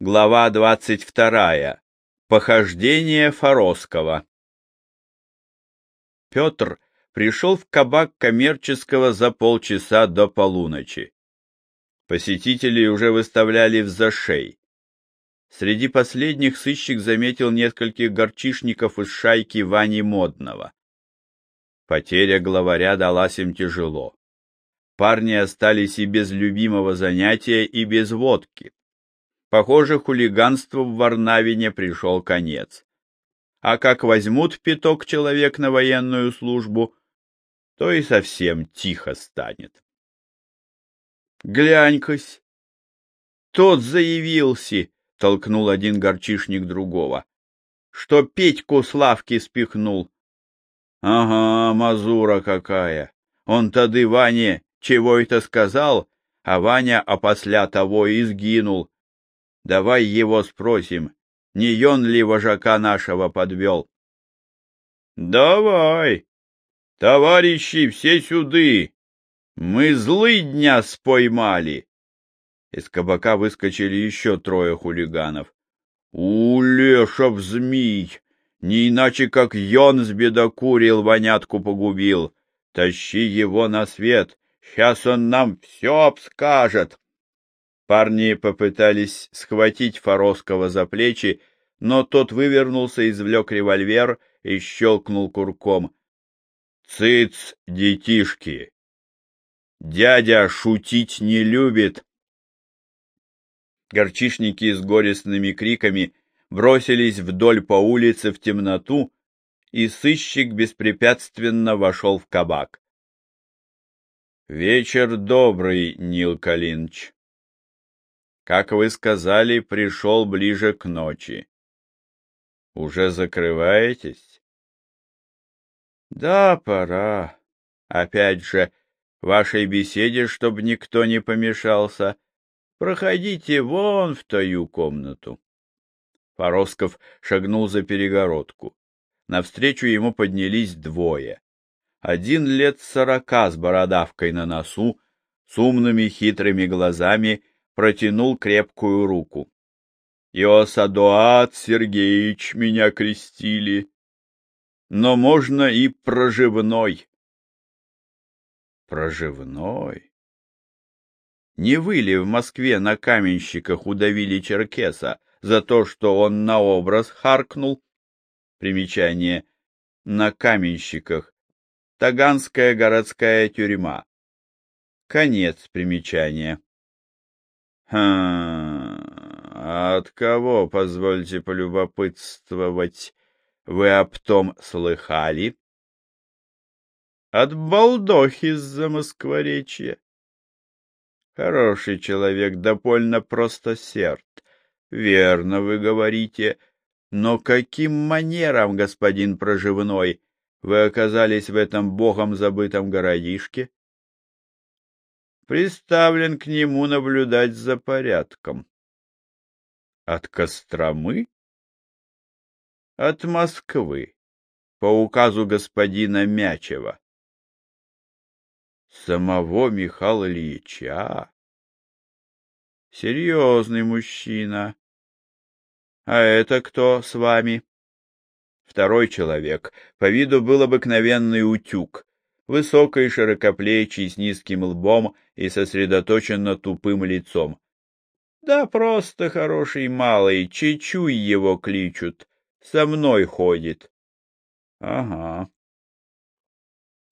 Глава двадцать вторая. Похождение Форосского. Петр пришел в кабак коммерческого за полчаса до полуночи. Посетителей уже выставляли в зашей. Среди последних сыщик заметил нескольких горчишников из шайки Вани Модного. Потеря главаря далась им тяжело. Парни остались и без любимого занятия, и без водки. Похоже, хулиганству в Варнавине пришел конец. А как возьмут пяток человек на военную службу, то и совсем тихо станет. Глянь-кась! Тот заявился, — толкнул один горчишник другого, — что Петьку с лавки спихнул. Ага, мазура какая! Он тады Ване чего это сказал, а Ваня опосля того и сгинул. Давай его спросим, не он ли вожака нашего подвел? — Давай! Товарищи, все сюды! Мы злый дня споймали! Из кабака выскочили еще трое хулиганов. — У, Лешов змей! Не иначе, как Йон сбедокурил, вонятку погубил. Тащи его на свет, сейчас он нам все обскажет. Парни попытались схватить Форосского за плечи, но тот вывернулся, извлек револьвер и щелкнул курком. — Цыц, детишки! Дядя шутить не любит! Горчишники с горестными криками бросились вдоль по улице в темноту, и сыщик беспрепятственно вошел в кабак. — Вечер добрый, Нил Калинч. Как вы сказали, пришел ближе к ночи. Уже закрываетесь? Да, пора. Опять же, вашей беседе, чтобы никто не помешался. Проходите вон в тою комнату. Форосков шагнул за перегородку. Навстречу ему поднялись двое. Один лет сорока с бородавкой на носу, с умными хитрыми глазами протянул крепкую руку. Иосадуат Сергеевич меня крестили, но можно и проживной. Проживной? Не вы ли в Москве на каменщиках удавили черкеса за то, что он на образ харкнул? Примечание. На каменщиках. Таганская городская тюрьма. Конец примечания. Хм, от кого, позвольте полюбопытствовать, вы об том слыхали? От балдохи из-за Москворечья. Хороший человек, допольно просто серд. Верно вы говорите, но каким манером, господин Проживной, вы оказались в этом богом забытом городишке? Приставлен к нему наблюдать за порядком. От Костромы? От Москвы, по указу господина Мячева. Самого Михаила Ильича? Серьезный мужчина. А это кто с вами? Второй человек, по виду был обыкновенный утюг, высокий, широкоплечий, с низким лбом и сосредоточенно тупым лицом. Да просто хороший малый, Чечуй его кличут, со мной ходит. Ага.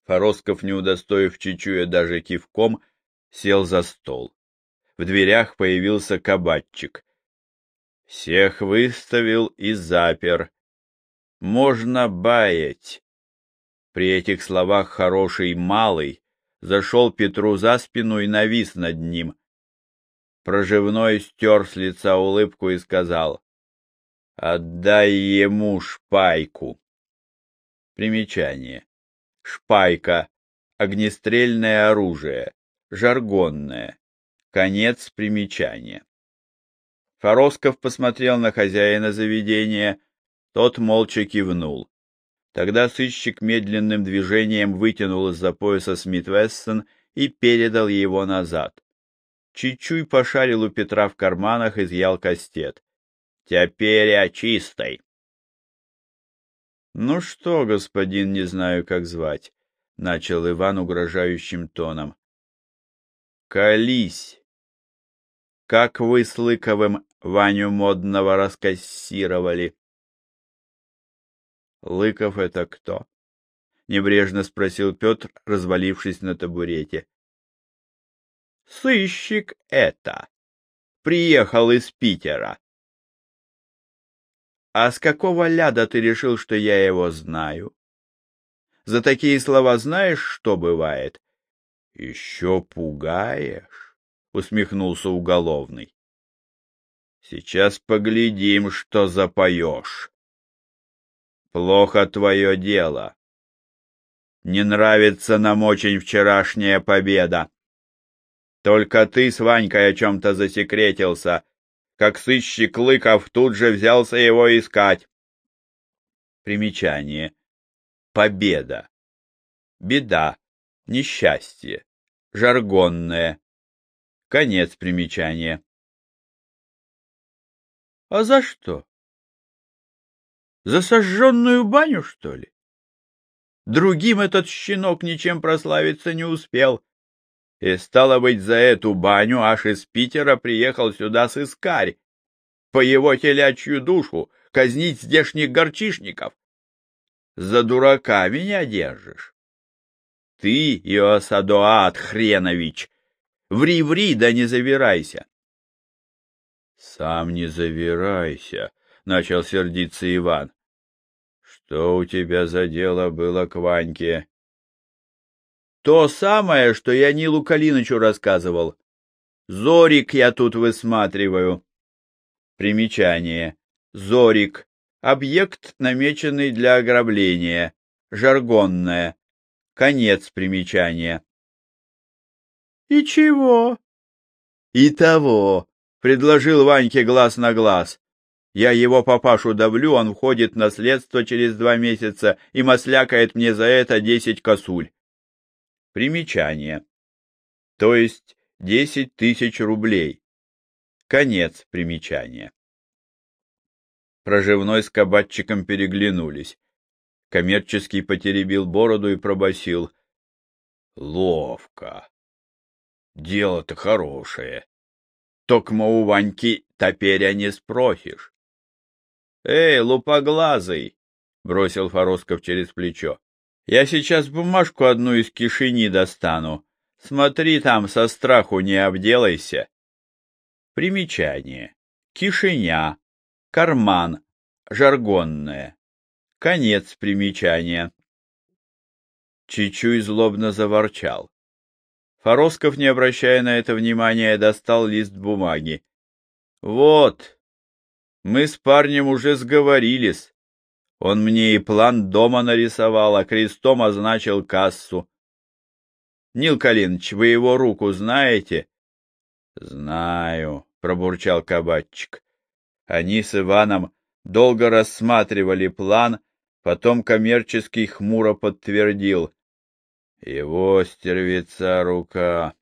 Форосков, не удостоив Чечуя даже кивком, сел за стол. В дверях появился кабачик. Всех выставил и запер. Можно баять. При этих словах хороший малый зашел Петру за спину и навис над ним. Проживной стер с лица улыбку и сказал, «Отдай ему шпайку». Примечание. Шпайка — огнестрельное оружие, жаргонное. Конец примечания. Форосков посмотрел на хозяина заведения, тот молча кивнул. Тогда сыщик медленным движением вытянул из-за пояса Смит Вессон и передал его назад. Чичуй пошарил у Петра в карманах, изъял кастет. Теперь я чистой. Ну что, господин, не знаю, как звать, — начал Иван угрожающим тоном. Колись! Как вы с Лыковым Ваню Модного раскассировали? Лыков это кто? — небрежно спросил Петр, развалившись на табурете. — Сыщик это. Приехал из Питера. — А с какого ляда ты решил, что я его знаю? За такие слова знаешь, что бывает? — Еще пугаешь, — усмехнулся уголовный. — Сейчас поглядим, что запоешь. Плохо твое дело. Не нравится нам очень вчерашняя победа. Только ты с Ванькой о чем-то засекретился, как сыщик Лыков тут же взялся его искать. Примечание. Победа. Беда. Несчастье. Жаргонное. Конец примечания. А за что? За сожженную баню, что ли? Другим этот щенок ничем прославиться не успел. И, стало быть, за эту баню аж из Питера приехал сюда сыскарь. По его телячью душу казнить здешних горчишников. За дурака меня держишь. Ты, Иосадоат Хренович, ври-ври, да не завирайся. — Сам не завирайся, — начал сердиться Иван. Что у тебя за дело было к Ваньке? То самое, что я Нилу Калинычу рассказывал. Зорик я тут высматриваю. Примечание. Зорик. Объект, намеченный для ограбления. Жаргонное. Конец примечания. И чего? И того. Предложил Ваньке глаз на глаз. Я его папашу давлю, он входит в наследство через два месяца и маслякает мне за это десять косуль. Примечание. То есть десять тысяч рублей. Конец примечания. Проживной с кабатчиком переглянулись. Коммерческий потеребил бороду и пробасил: Ловко. Дело-то хорошее. Токмо у Ваньки топеря не спросишь. «Эй, лупоглазый!» — бросил Форосков через плечо. «Я сейчас бумажку одну из кишени достану. Смотри там, со страху не обделайся». Примечание. Кишеня. Карман. Жаргонное. Конец примечания. Чичуй злобно заворчал. Форосков, не обращая на это внимания, достал лист бумаги. «Вот, мы с парнем уже сговорились. Он мне и план дома нарисовал, а крестом означил кассу. Нил Калинович, вы его руку знаете? Знаю, пробурчал кабачик. Они с Иваном долго рассматривали план, потом коммерческий хмуро подтвердил. Его стервица рука.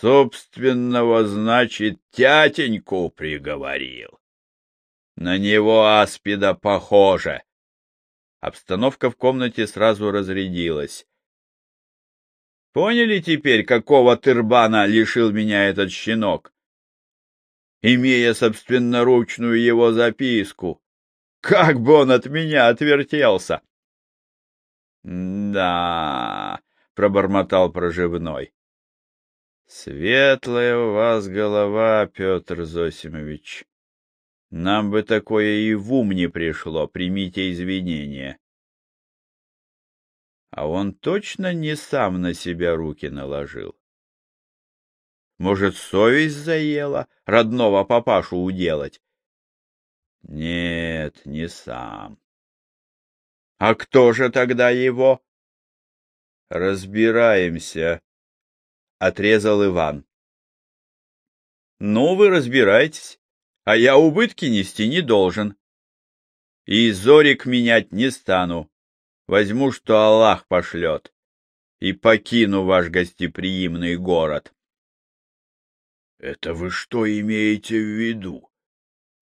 Собственного, значит, тятеньку приговорил. На него аспида похоже. Обстановка в комнате сразу разрядилась. Поняли теперь, какого тырбана лишил меня этот щенок? Имея собственноручную его записку, как бы он от меня отвертелся! — Да, — пробормотал проживной. Светлая у вас голова, Петр Зосимович. Нам бы такое и в ум не пришло, примите извинения. А он точно не сам на себя руки наложил. Может, совесть заела родного папашу уделать? Нет, не сам. А кто же тогда его? Разбираемся, — отрезал Иван. «Ну, вы разбирайтесь, а я убытки нести не должен. И зорик менять не стану. Возьму, что Аллах пошлет, и покину ваш гостеприимный город». — Это вы что имеете в виду,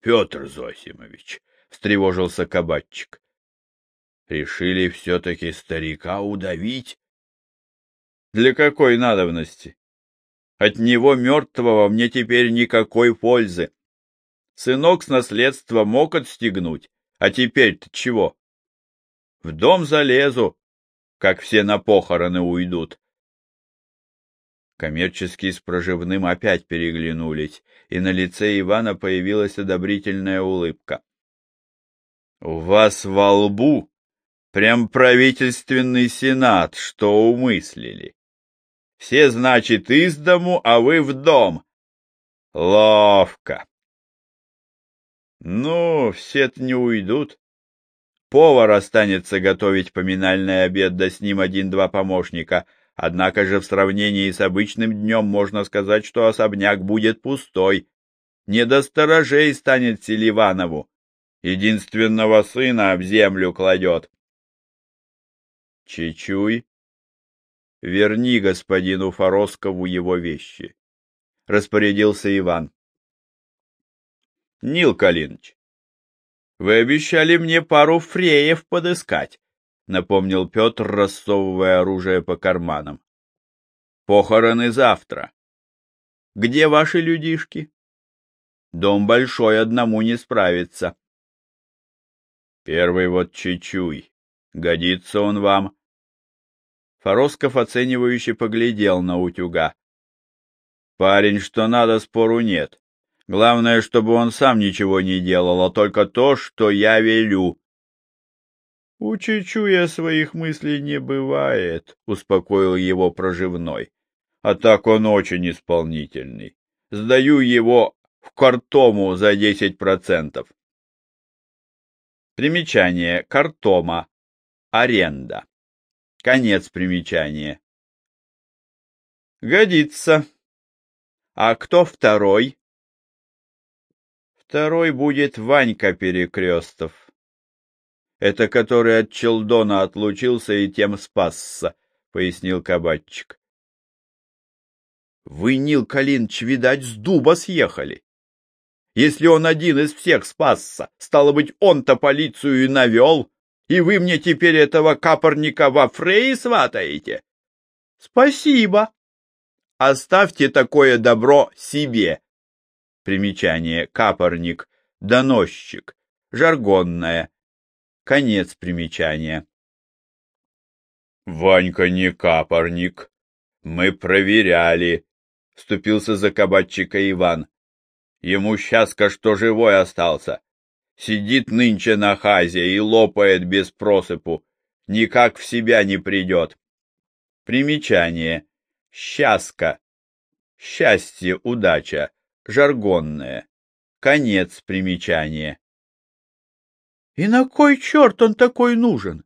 Петр Зосимович? — встревожился кабачик. — Решили все-таки старика удавить? — Для какой надобности? От него мертвого мне теперь никакой пользы. Сынок с наследства мог отстегнуть, а теперь-то чего? В дом залезу, как все на похороны уйдут. Коммерческие с проживным опять переглянулись, и на лице Ивана появилась одобрительная улыбка. — У вас во лбу прям правительственный сенат, что умыслили. Все, значит, из дому, а вы в дом. Ловко. Ну, все-то не уйдут. Повар останется готовить поминальный обед, да с ним один-два помощника. Однако же в сравнении с обычным днем можно сказать, что особняк будет пустой. Не до сторожей станет Селиванову. Единственного сына об землю кладет. Чечуй Верни господину Фороскову его вещи, — распорядился Иван. — Нил Калиныч, вы обещали мне пару фреев подыскать, — напомнил Петр, рассовывая оружие по карманам. — Похороны завтра. Где ваши людишки? Дом большой, одному не справится. Первый вот Чечуй. Годится он вам? Форосков оценивающе поглядел на утюга. Парень, что надо, спору нет. Главное, чтобы он сам ничего не делал, а только то, что я велю. — У Чичуя своих мыслей не бывает, — успокоил его проживной. — А так он очень исполнительный. Сдаю его в картому за десять процентов. Примечание. Картома. Аренда. Конец примечания. Годится. А кто второй? Второй будет Ванька Перекрестов. Это который от Челдона отлучился и тем спасся, пояснил кабачик. Вы, Нил Калинч, видать, с дуба съехали. Если он один из всех спасся, стало быть, он-то полицию и навел, и вы мне теперь этого капорника во Фрей сватаете? Спасибо. Оставьте такое добро себе. Примечание. Капорник. Доносчик. Жаргонное. Конец примечания. Ванька не капорник. Мы проверяли. Вступился за кабачика Иван. Ему счастка, что живой остался. Сидит нынче на хазе и лопает без просыпу, никак в себя не придет. Примечание. Счастка. Счастье, удача. Жаргонное. Конец примечания. И на кой черт он такой нужен?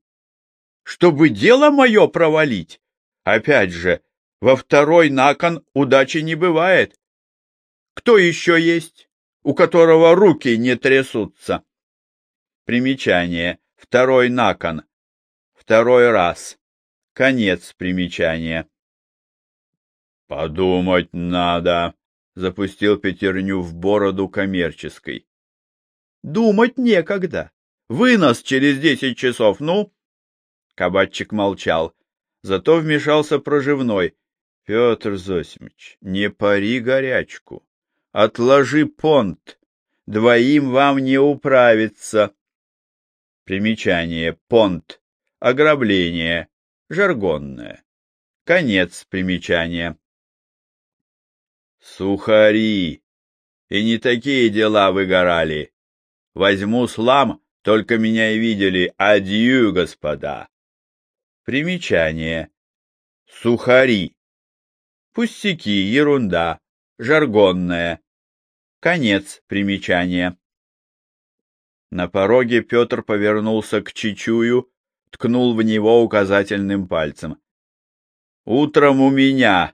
Чтобы дело мое провалить? Опять же, во второй након удачи не бывает. Кто еще есть? У которого руки не трясутся. Примечание. Второй након. Второй раз. Конец примечания. Подумать надо, запустил пятерню в бороду коммерческой. Думать некогда. Вынос через десять часов, ну? Кабачик молчал, зато вмешался проживной. Петр Зосимович, не пари горячку. Отложи понт, двоим вам не управиться. Примечание. Понт. Ограбление. Жаргонное. Конец примечания. Сухари. И не такие дела выгорали. Возьму слам, только меня и видели. Адью, господа. Примечание. Сухари. Пустяки, ерунда жаргонное. Конец примечания. На пороге Петр повернулся к Чичую, ткнул в него указательным пальцем. «Утром у меня.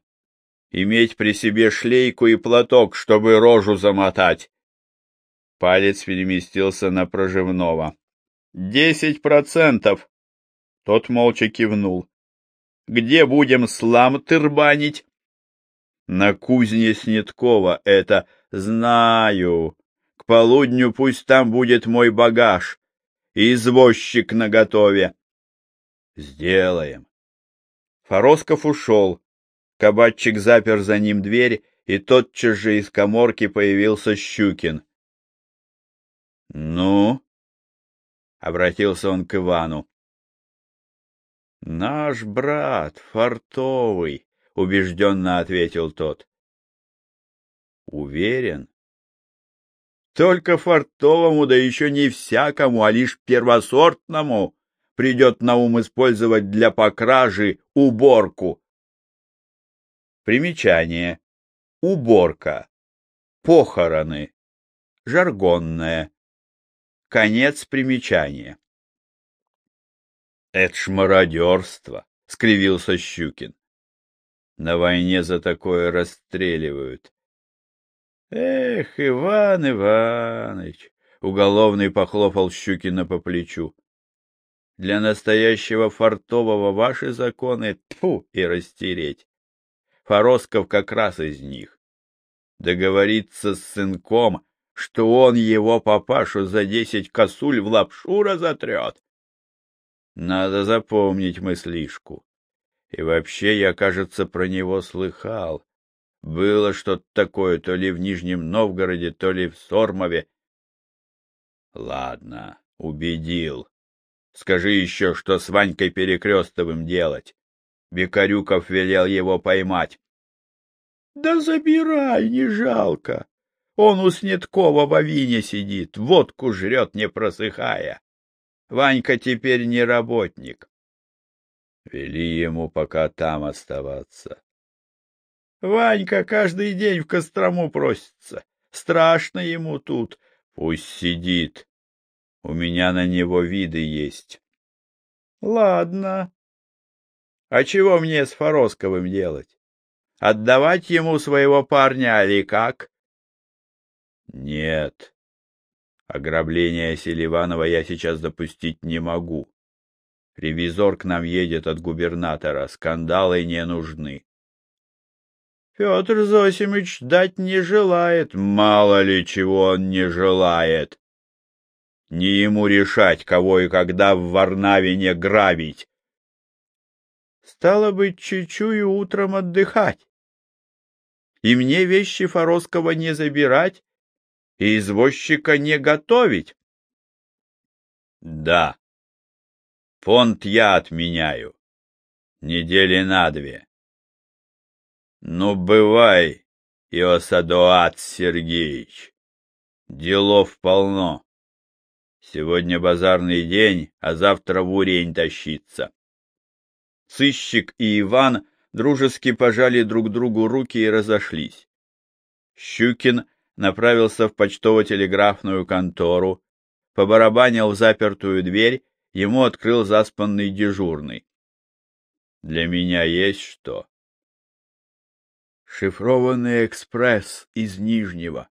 Иметь при себе шлейку и платок, чтобы рожу замотать». Палец переместился на проживного. «Десять процентов!» Тот молча кивнул. «Где будем слам тырбанить?» На кузне Снеткова это знаю. К полудню пусть там будет мой багаж. Извозчик наготове. Сделаем. Форосков ушел. Кабатчик запер за ним дверь, и тотчас же из коморки появился Щукин. — Ну? — обратился он к Ивану. — Наш брат, фартовый, — убежденно ответил тот. — Уверен? — Только фартовому, да еще не всякому, а лишь первосортному придет на ум использовать для покражи уборку. Примечание. Уборка. Похороны. Жаргонное. Конец примечания. «Это ж мародерство!» — скривился Щукин. «На войне за такое расстреливают». «Эх, Иван Иваныч!» — уголовный похлопал Щукина по плечу. «Для настоящего фартового ваши законы тьфу и растереть. Форосков как раз из них. Договориться с сынком, что он его папашу за десять косуль в лапшу разотрет. Надо запомнить мыслишку. И вообще, я, кажется, про него слыхал. Было что-то такое то ли в Нижнем Новгороде, то ли в Сормове. Ладно, убедил. Скажи еще, что с Ванькой Перекрестовым делать. Бекарюков велел его поймать. — Да забирай, не жалко. Он у Снеткова в авине сидит, водку жрет, не просыхая. Ванька теперь не работник. Вели ему пока там оставаться. Ванька каждый день в Кострому просится. Страшно ему тут. Пусть сидит. У меня на него виды есть. Ладно, а чего мне с Форосковым делать? Отдавать ему своего парня или как? Нет. Ограбление Селиванова я сейчас допустить не могу. Ревизор к нам едет от губернатора, скандалы не нужны. Петр Зосимович дать не желает, мало ли чего он не желает. Не ему решать, кого и когда в Варнаве не грабить. Стало быть, чуть-чуть утром отдыхать. И мне вещи Форосского не забирать, и извозчика не готовить. Да. Фонд я отменяю. Недели на две. Ну, бывай, Иосадоат Сергеевич. Делов полно. Сегодня базарный день, а завтра в урень тащиться. Сыщик и Иван дружески пожали друг другу руки и разошлись. Щукин направился в почтово-телеграфную контору, побарабанил в запертую дверь, ему открыл заспанный дежурный. «Для меня есть что?» «Шифрованный экспресс из Нижнего».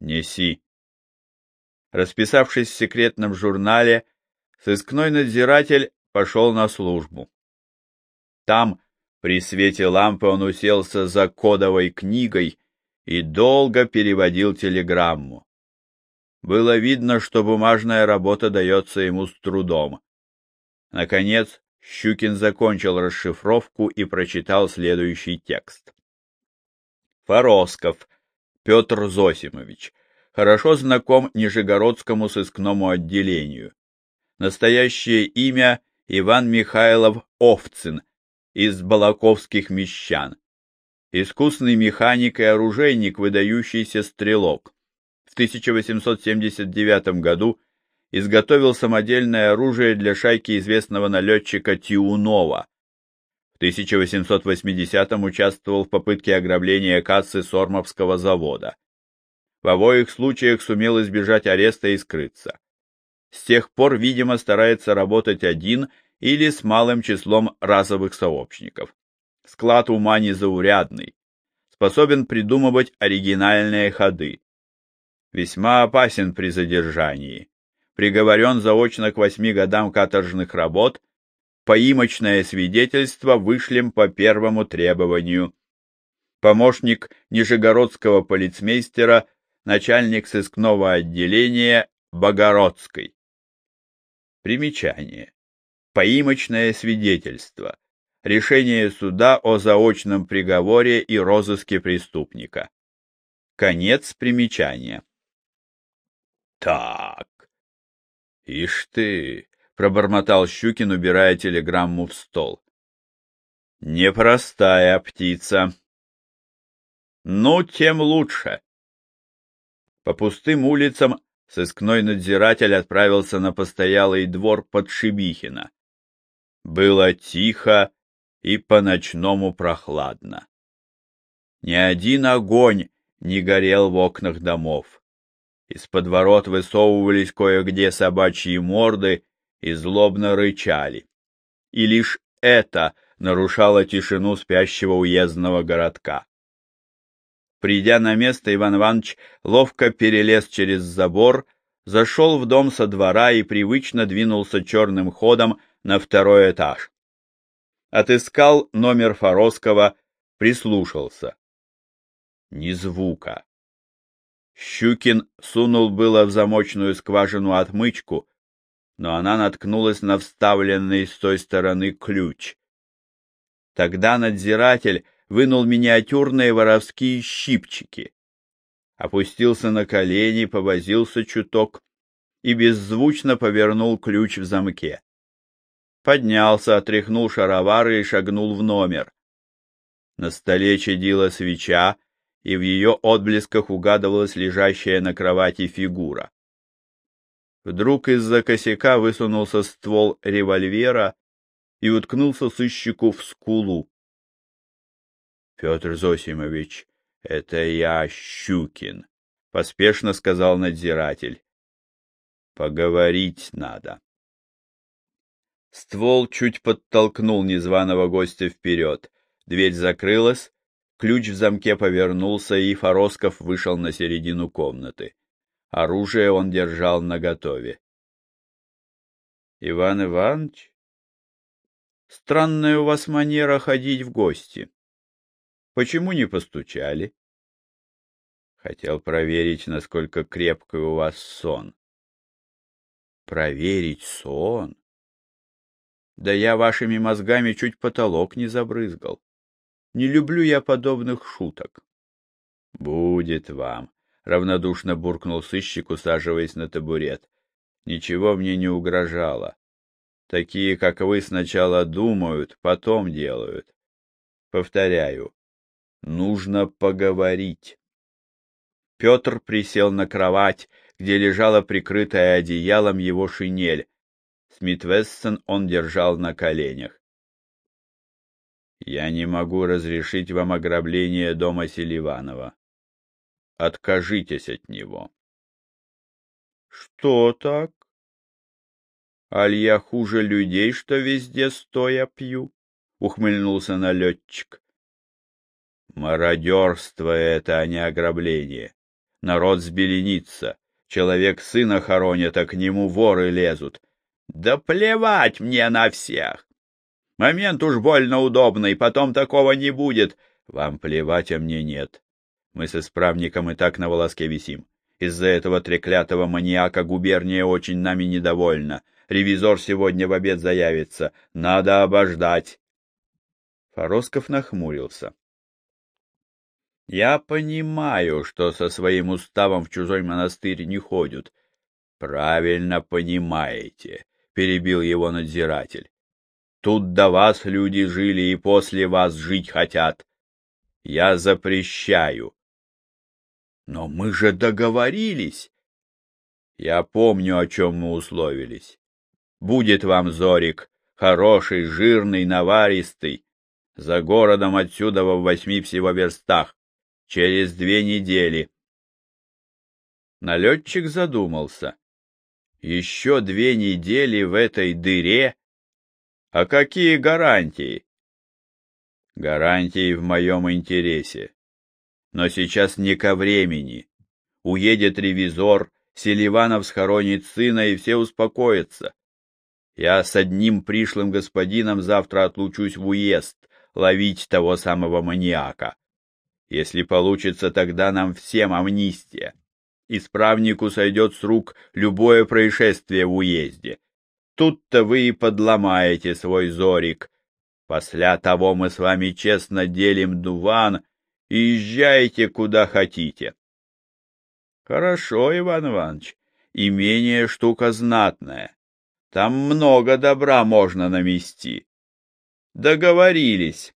«Неси». Расписавшись в секретном журнале, сыскной надзиратель пошел на службу. Там, при свете лампы, он уселся за кодовой книгой и долго переводил телеграмму. Было видно, что бумажная работа дается ему с трудом. Наконец, Щукин закончил расшифровку и прочитал следующий текст. Форосков Петр Зосимович, хорошо знаком Нижегородскому сыскному отделению. Настоящее имя Иван Михайлов Овцин из Балаковских мещан. Искусный механик и оружейник, выдающийся стрелок. В 1879 году изготовил самодельное оружие для шайки известного налетчика Тиунова. В 1880 участвовал в попытке ограбления кассы Сормовского завода. В обоих случаях сумел избежать ареста и скрыться. С тех пор, видимо, старается работать один или с малым числом разовых сообщников. Склад ума незаурядный, способен придумывать оригинальные ходы. Весьма опасен при задержании. Приговорен заочно к восьми годам каторжных работ, поимочное свидетельство вышлем по первому требованию. помощник Нижегородского полицмейстера, начальник сыскного отделения Богородской. Примечание. Поимочное свидетельство. Решение суда о заочном приговоре и розыске преступника. Конец примечания. Так. Ишь ты, пробормотал Щукин, убирая телеграмму в стол. Непростая птица. Ну, тем лучше. По пустым улицам сыскной надзиратель отправился на постоялый двор под Шибихина. Было тихо и по-ночному прохладно. Ни один огонь не горел в окнах домов. Из-под ворот высовывались кое-где собачьи морды и злобно рычали. И лишь это нарушало тишину спящего уездного городка. Придя на место, Иван Иванович ловко перелез через забор, зашел в дом со двора и привычно двинулся черным ходом на второй этаж. Отыскал номер Форосского, прислушался. Ни звука. Щукин сунул было в замочную скважину отмычку, но она наткнулась на вставленный с той стороны ключ. Тогда надзиратель вынул миниатюрные воровские щипчики, опустился на колени, повозился чуток и беззвучно повернул ключ в замке. Поднялся, отряхнул шаровары и шагнул в номер. На столе чадила свеча, и в ее отблесках угадывалась лежащая на кровати фигура. Вдруг из-за косяка высунулся ствол револьвера и уткнулся сыщику в скулу. — Петр Зосимович, это я, Щукин, — поспешно сказал надзиратель. — Поговорить надо. Ствол чуть подтолкнул незваного гостя вперед. Дверь закрылась, ключ в замке повернулся, и Форосков вышел на середину комнаты. Оружие он держал наготове. — Иван Иванович, Странная у вас манера ходить в гости. Почему не постучали? Хотел проверить, насколько крепкий у вас сон. Проверить сон? Да я вашими мозгами чуть потолок не забрызгал. Не люблю я подобных шуток. Будет вам, равнодушно буркнул сыщик, усаживаясь на табурет. Ничего мне не угрожало. Такие, как вы, сначала думают, потом делают. Повторяю, нужно поговорить. Петр присел на кровать, где лежала прикрытая одеялом его шинель. Смит-Вессон он держал на коленях. «Я не могу разрешить вам ограбление дома Селиванова. Откажитесь от него». «Что так?» Аль я хуже людей, что везде стоя пью? — ухмыльнулся налетчик. Мародерство это, а не ограбление. Народ сбеленится. Человек сына хоронит, а к нему воры лезут. Да плевать мне на всех! Момент уж больно удобный, потом такого не будет. Вам плевать, а мне нет. Мы с исправником и так на волоске висим. Из-за этого треклятого маньяка губерния очень нами недовольна. Ревизор сегодня в обед заявится. Надо обождать. Форосков нахмурился. Я понимаю, что со своим уставом в чужой монастырь не ходят. Правильно понимаете, перебил его надзиратель. Тут до вас люди жили и после вас жить хотят. Я запрещаю. Но мы же договорились. Я помню, о чем мы условились. Будет вам зорик, хороший, жирный, наваристый. За городом отсюда во восьми всего верстах. Через две недели. Налетчик задумался. Еще две недели в этой дыре? А какие гарантии? Гарантии в моем интересе. Но сейчас не ко времени. Уедет ревизор, Селиванов схоронит сына, и все успокоятся. Я с одним пришлым господином завтра отлучусь в уезд ловить того самого маньяка. Если получится, тогда нам всем амнистия. Исправнику сойдет с рук любое происшествие в уезде. Тут-то вы и подломаете свой зорик. После того мы с вами честно делим дуван и езжайте куда хотите. Хорошо, Иван Иванович, имение штука знатная. Там много добра можно намести. Договорились.